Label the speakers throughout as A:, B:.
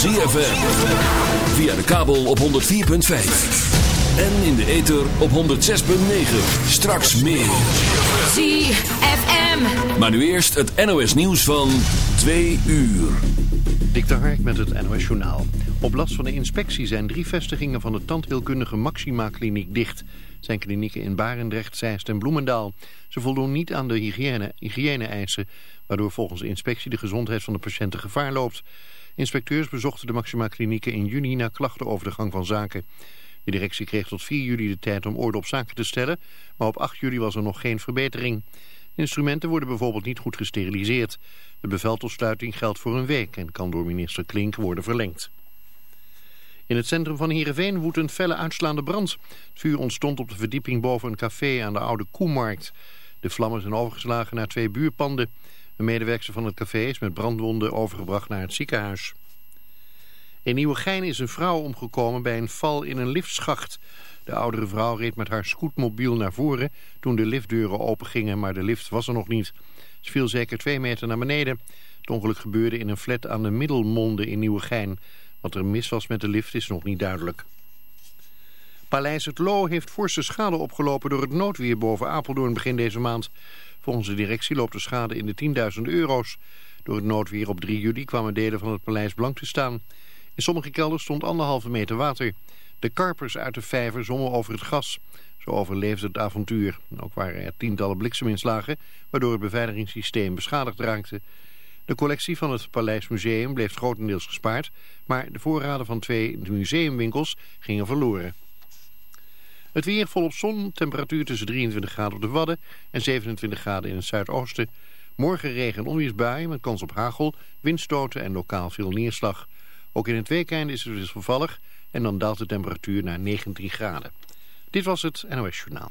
A: ZFM.
B: Via de kabel op 104.5. En in de ether op 106.9. Straks meer.
A: ZFM.
B: Maar nu eerst het NOS nieuws van 2 uur.
C: Dik de Hark met het NOS Journaal. Op last van de inspectie zijn drie vestigingen van de tandheelkundige Maxima Kliniek dicht. Zijn klinieken in Barendrecht, Zeist en Bloemendaal. Ze voldoen niet aan de hygiëne- hygiëne-eisen, waardoor volgens de inspectie de gezondheid van de patiënten gevaar loopt. Inspecteurs bezochten de Maxima Klinieken in juni na klachten over de gang van zaken. De directie kreeg tot 4 juli de tijd om orde op zaken te stellen, maar op 8 juli was er nog geen verbetering. Instrumenten worden bijvoorbeeld niet goed gesteriliseerd. De bevel tot sluiting geldt voor een week en kan door minister Klink worden verlengd. In het centrum van Heerenveen woedt een felle uitslaande brand. Het vuur ontstond op de verdieping boven een café aan de Oude Koemarkt. De vlammen zijn overgeslagen naar twee buurpanden. Een medewerker van het café is met brandwonden overgebracht naar het ziekenhuis. In Nieuwegein is een vrouw omgekomen bij een val in een liftschacht. De oudere vrouw reed met haar scootmobiel naar voren toen de liftdeuren opengingen, maar de lift was er nog niet. Ze viel zeker twee meter naar beneden. Het ongeluk gebeurde in een flat aan de Middelmonde in Nieuwegein. Wat er mis was met de lift is nog niet duidelijk. Paleis het Loo heeft forse schade opgelopen door het noodweer boven Apeldoorn begin deze maand. Volgens de directie loopt de schade in de 10.000 euro's. Door het noodweer op 3 juli kwamen delen van het paleis blank te staan. In sommige kelders stond anderhalve meter water. De karpers uit de vijver zongen over het gas. Zo overleefde het avontuur. Ook waren er tientallen blikseminslagen, waardoor het beveiligingssysteem beschadigd raakte. De collectie van het Paleismuseum bleef grotendeels gespaard, maar de voorraden van twee museumwinkels gingen verloren. Het weer volop zon, temperatuur tussen 23 graden op de Wadden en 27 graden in het zuidoosten. Morgen regen en onweersbuien met kans op hagel, windstoten en lokaal veel neerslag. Ook in het weekend is het wisselvallig en dan daalt de temperatuur naar 19 graden. Dit was het NOS Journaal.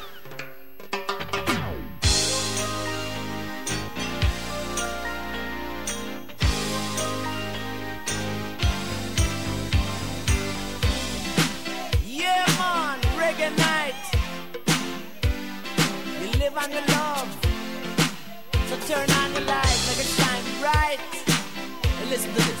D: On your love. So turn on the light, make it shine bright. And listen to this.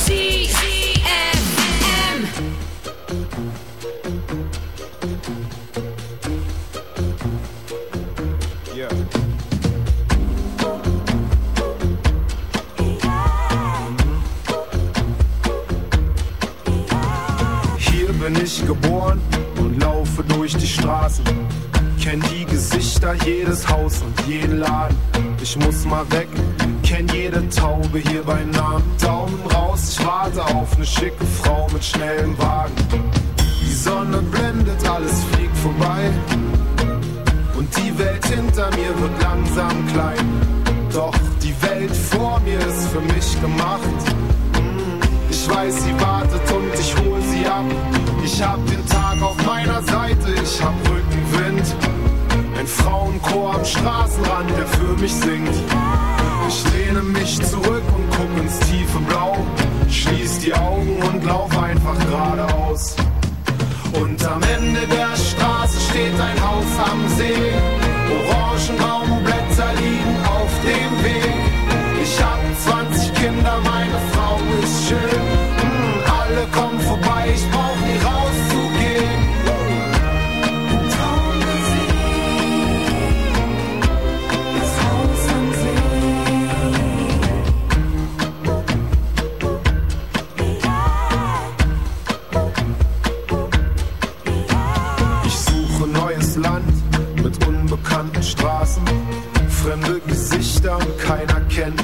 E: Und lauf einfach geradeaus. Und am Ende der Straße steht ein Haus am See.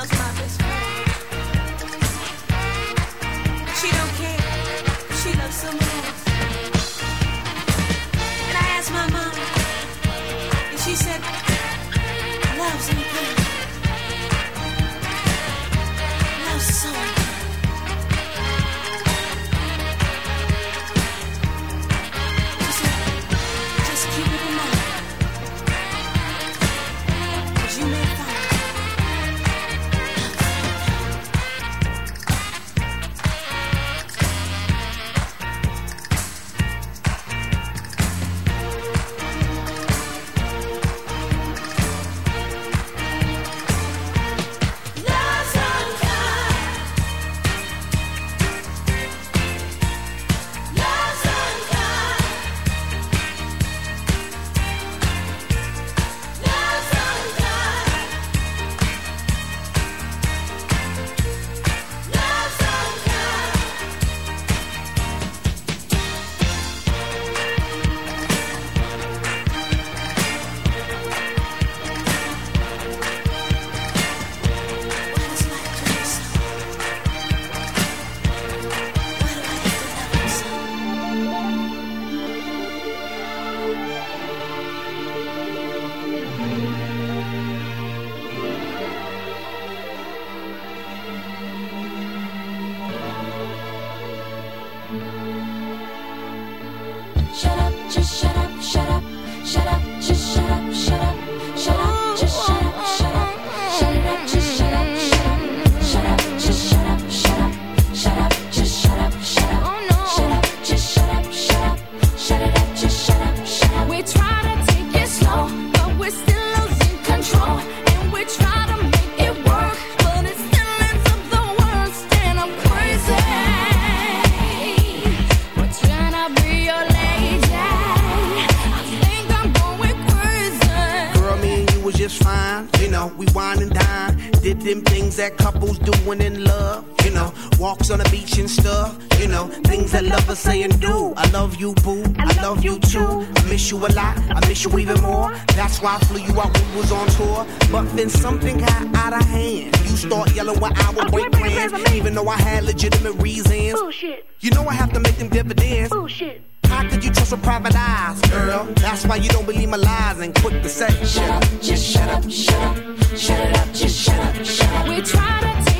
F: loves my doing in love. You know, walks on the beach and stuff. You know, things that lovers say and do. I love you, boo. I, love you too. I miss you a lot. I miss you even more. That's why I flew you out when we was on tour. But then something got out of hand. You start yelling when I would break plans. Even though I had legitimate reasons.
G: Bullshit.
F: You know I have to make them dividends.
G: Bullshit.
F: How could you trust with private eyes, girl? That's why you don't believe my lies and quick to say, shut up, just shut up, shut up, shut it up, just shut up, shut up.
G: We try to take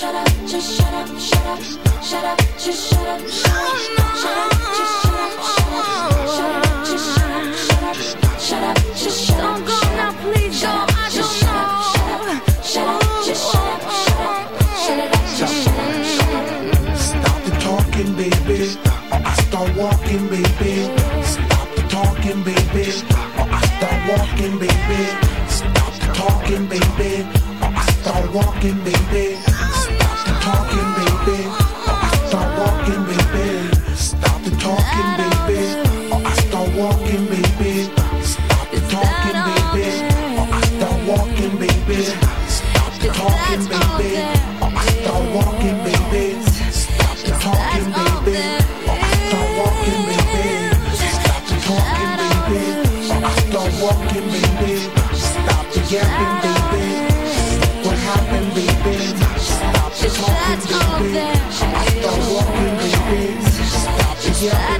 G: Shut up, just shut up, shut up, shut up, just shut up, shut up, shut up, just shut up, shut up, shut up, just shut up, shut up, shut up, just shut up. Don't go now, please go. I don't know. Shut up, just shut up, shut up, shut up, just shut up, shut up.
H: Stop the talking, baby. I start walking, baby. Stop the talking, baby. I start walking, baby. Stop the talking, baby. I start walking, baby. Walking, baby. Stop the yapping, baby. What happened, baby? Stop the talking, baby. Start walking, baby. Stop the yapping,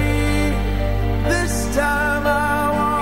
D: This time I want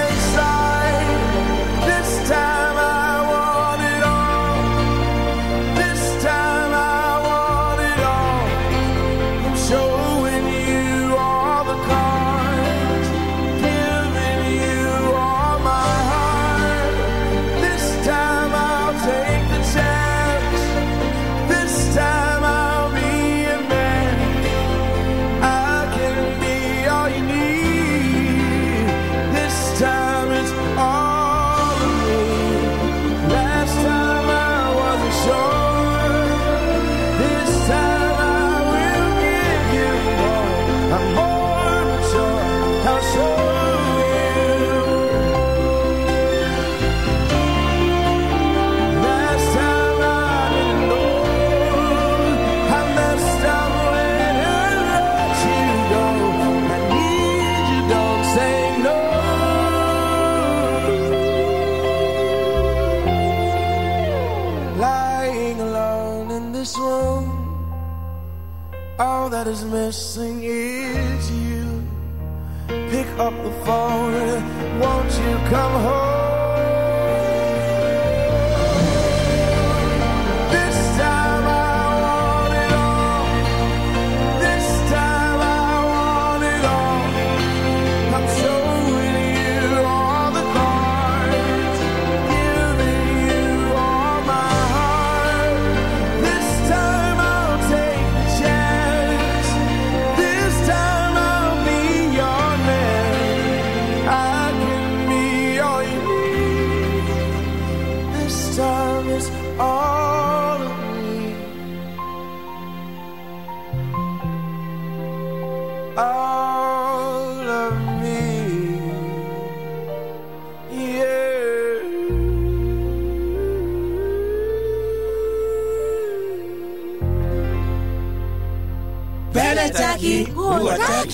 D: this room, all that is missing is you. Pick up the phone, won't you come home?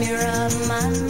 I: Through the mirror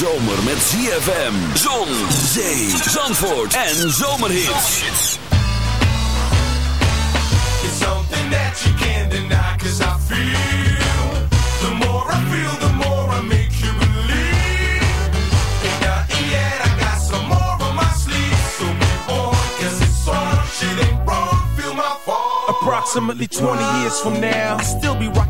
B: Zomer met ZFM, zon, zee, zandvoort en zomerhits.
J: It's something that you can't deny, cause I feel. The more I feel, the more I make you believe. Ain't nothing yet, I got some more on my sleeve. So be on, cause it's on. Shit ain't wrong, feel my fall.
K: Approximately 20 years from now, I'll still be rocking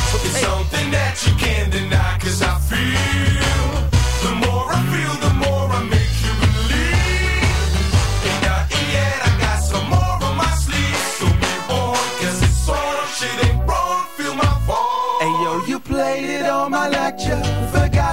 J: It's something that you can't deny, cause I feel. The more I feel, the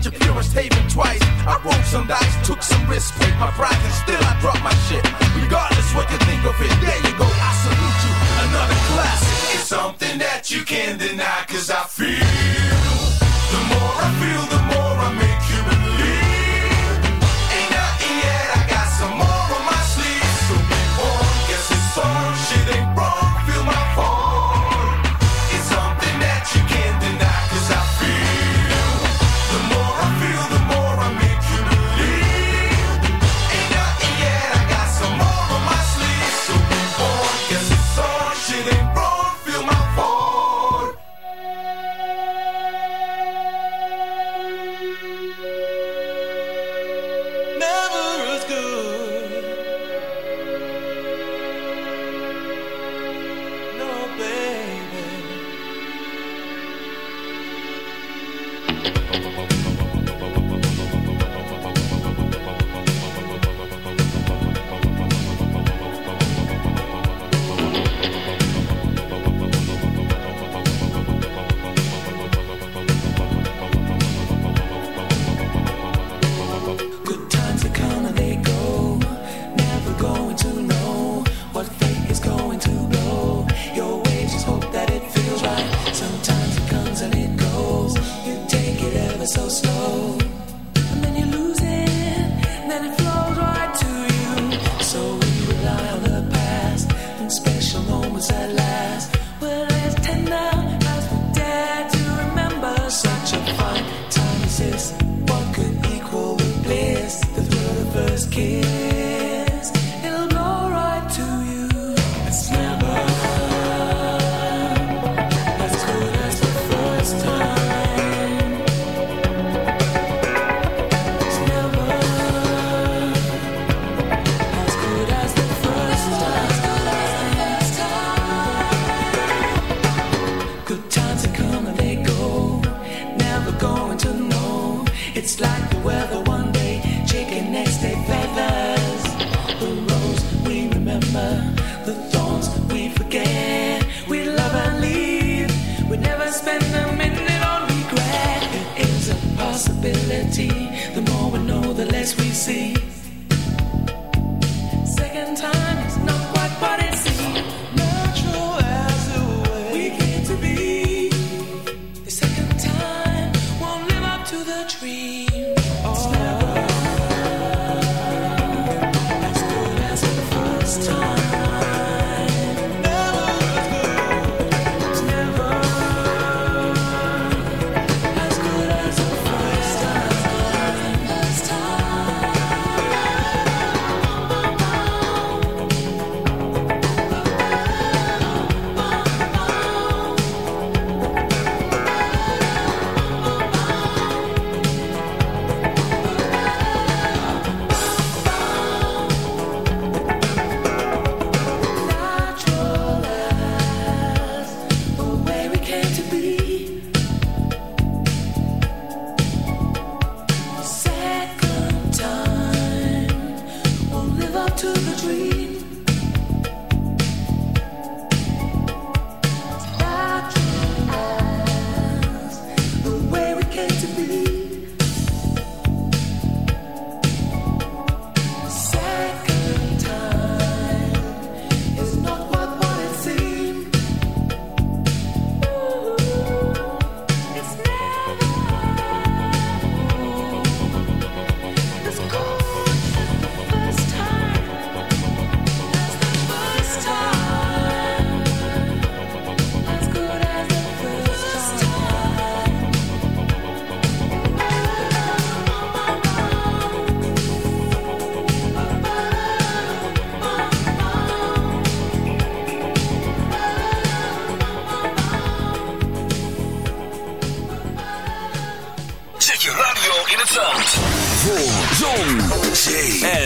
J: at your purest haven twice. I rolled some dice, took some risks, paid my price, and still I dropped my shit. Regardless what you think of it, there you go. I salute you. Another classic.
L: It's something that you can't deny, cause I feel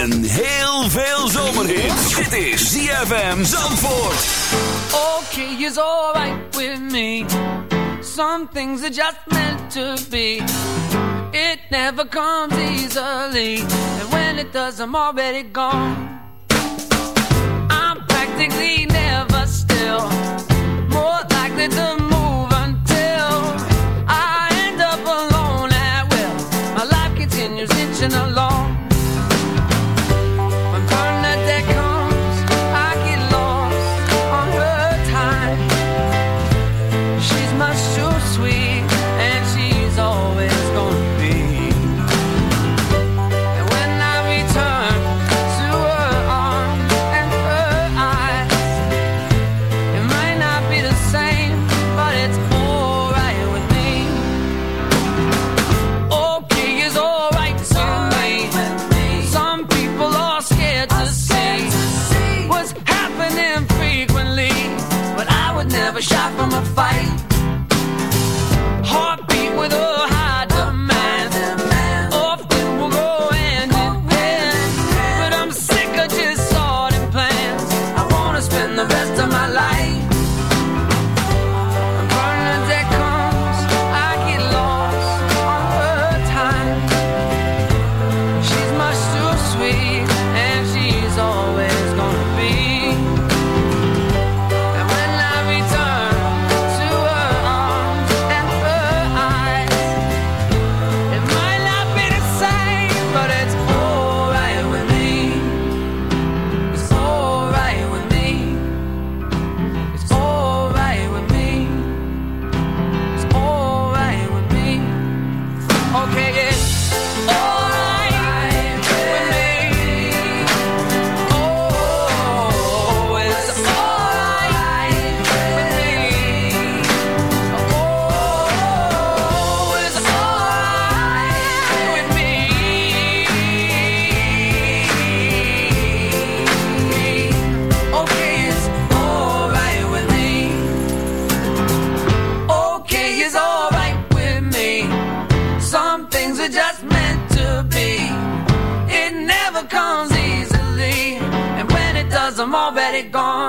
B: en heel veel zomerhits. Dit is ZFM Zandvoort.
M: Okay, it's alright with me. Some things are just meant to be. It never comes easily. And when it does, I'm already gone. I'm practically never still. More likely to move until I end up alone at will. My life continues inching along. gone.